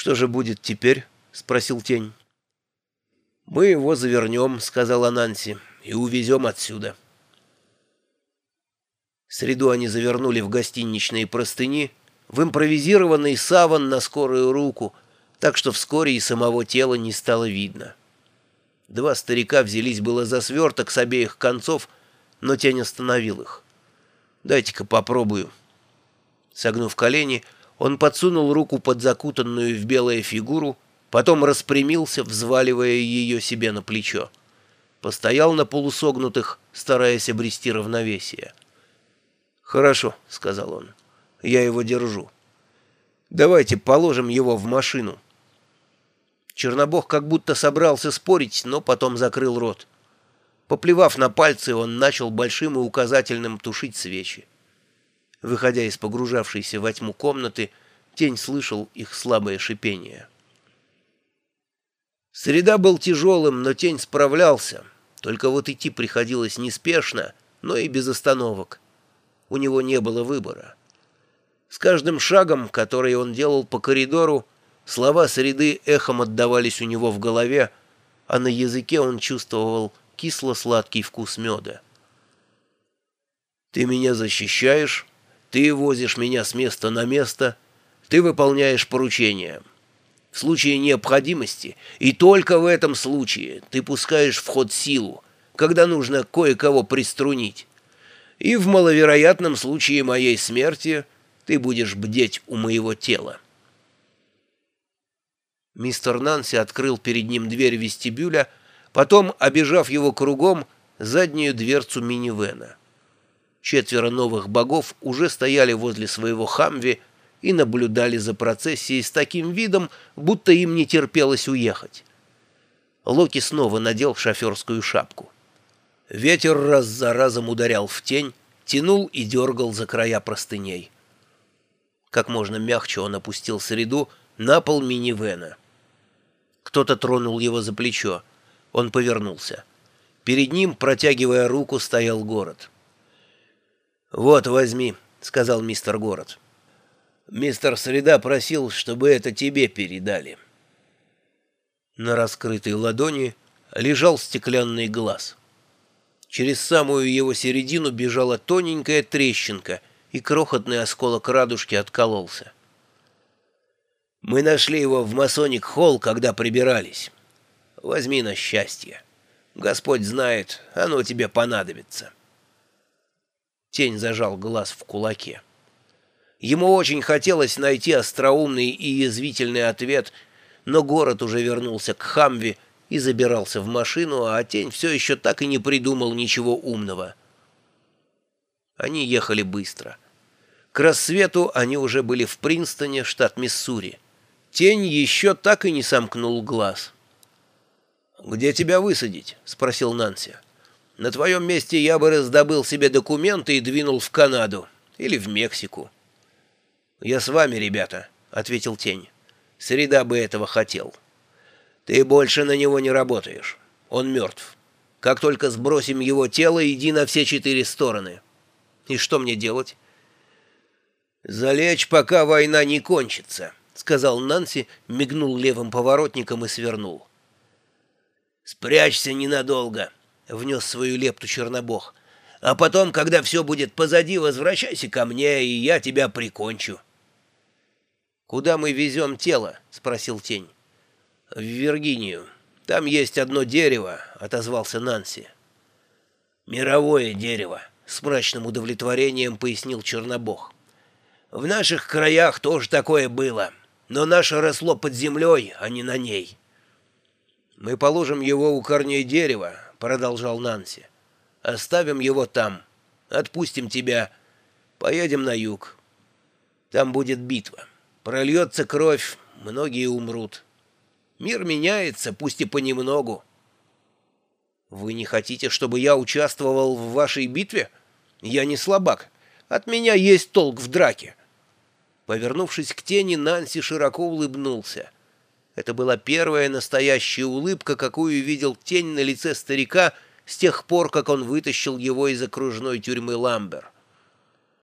«Что же будет теперь?» — спросил тень. «Мы его завернем», — сказала Нанси, — «и увезем отсюда». Среду они завернули в гостиничные простыни, в импровизированный саван на скорую руку, так что вскоре и самого тела не стало видно. Два старика взялись было за сверток с обеих концов, но тень остановил их. «Дайте-ка попробую». Согнув колени, он подсунул руку под закутанную в белое фигуру, потом распрямился, взваливая ее себе на плечо. Постоял на полусогнутых, стараясь обрести равновесие. «Хорошо», — сказал он, — «я его держу. Давайте положим его в машину». Чернобог как будто собрался спорить, но потом закрыл рот. Поплевав на пальцы, он начал большим и указательным тушить свечи. Выходя из погружавшейся во тьму комнаты, тень слышал их слабое шипение. Среда был тяжелым, но тень справлялся. Только вот идти приходилось неспешно, но и без остановок. У него не было выбора. С каждым шагом, который он делал по коридору, слова среды эхом отдавались у него в голове, а на языке он чувствовал кисло-сладкий вкус меда. «Ты меня защищаешь, ты возишь меня с места на место, ты выполняешь поручения. В случае необходимости, и только в этом случае, ты пускаешь в ход силу, когда нужно кое-кого приструнить. И в маловероятном случае моей смерти ты будешь бдеть у моего тела. Мистер Нанси открыл перед ним дверь вестибюля, потом, обежав его кругом, заднюю дверцу минивэна. Четверо новых богов уже стояли возле своего хамви и наблюдали за процессией с таким видом, будто им не терпелось уехать. Локи снова надел шоферскую шапку. Ветер раз за разом ударял в тень, тянул и дергал за края простыней. Как можно мягче он опустил среду на пол минивэна. Кто-то тронул его за плечо. Он повернулся. Перед ним, протягивая руку, стоял город. «Вот, возьми», — сказал мистер Город. «Мистер Среда просил, чтобы это тебе передали». На раскрытой ладони лежал стеклянный глаз. Через самую его середину бежала тоненькая трещинка, и крохотный осколок радужки откололся. «Мы нашли его в масоник-холл, когда прибирались. Возьми на счастье. Господь знает, оно тебе понадобится». Тень зажал глаз в кулаке. Ему очень хотелось найти остроумный и язвительный ответ, но город уже вернулся к Хамве и забирался в машину, а Тень все еще так и не придумал ничего умного. Они ехали быстро. К рассвету они уже были в Принстоне, штат Миссури. Тень еще так и не сомкнул глаз. «Где тебя высадить?» — спросил Нанси. На твоем месте я бы раздобыл себе документы и двинул в Канаду или в Мексику. «Я с вами, ребята», — ответил Тень. «Среда бы этого хотел. Ты больше на него не работаешь. Он мертв. Как только сбросим его тело, иди на все четыре стороны. И что мне делать?» «Залечь, пока война не кончится», — сказал Нанси, мигнул левым поворотником и свернул. «Спрячься ненадолго», внес свою лепту Чернобог. «А потом, когда все будет позади, возвращайся ко мне, и я тебя прикончу». «Куда мы везем тело?» — спросил Тень. «В Виргинию. Там есть одно дерево», — отозвался Нанси. «Мировое дерево», — с мрачным удовлетворением пояснил Чернобог. «В наших краях тоже такое было, но наше росло под землей, а не на ней». «Мы положим его у корней дерева, продолжал Нанси. «Оставим его там. Отпустим тебя. Поедем на юг. Там будет битва. Прольется кровь, многие умрут. Мир меняется, пусть и понемногу». «Вы не хотите, чтобы я участвовал в вашей битве? Я не слабак. От меня есть толк в драке». Повернувшись к тени, Нанси широко улыбнулся. Это была первая настоящая улыбка, какую видел тень на лице старика с тех пор, как он вытащил его из окружной тюрьмы Ламбер.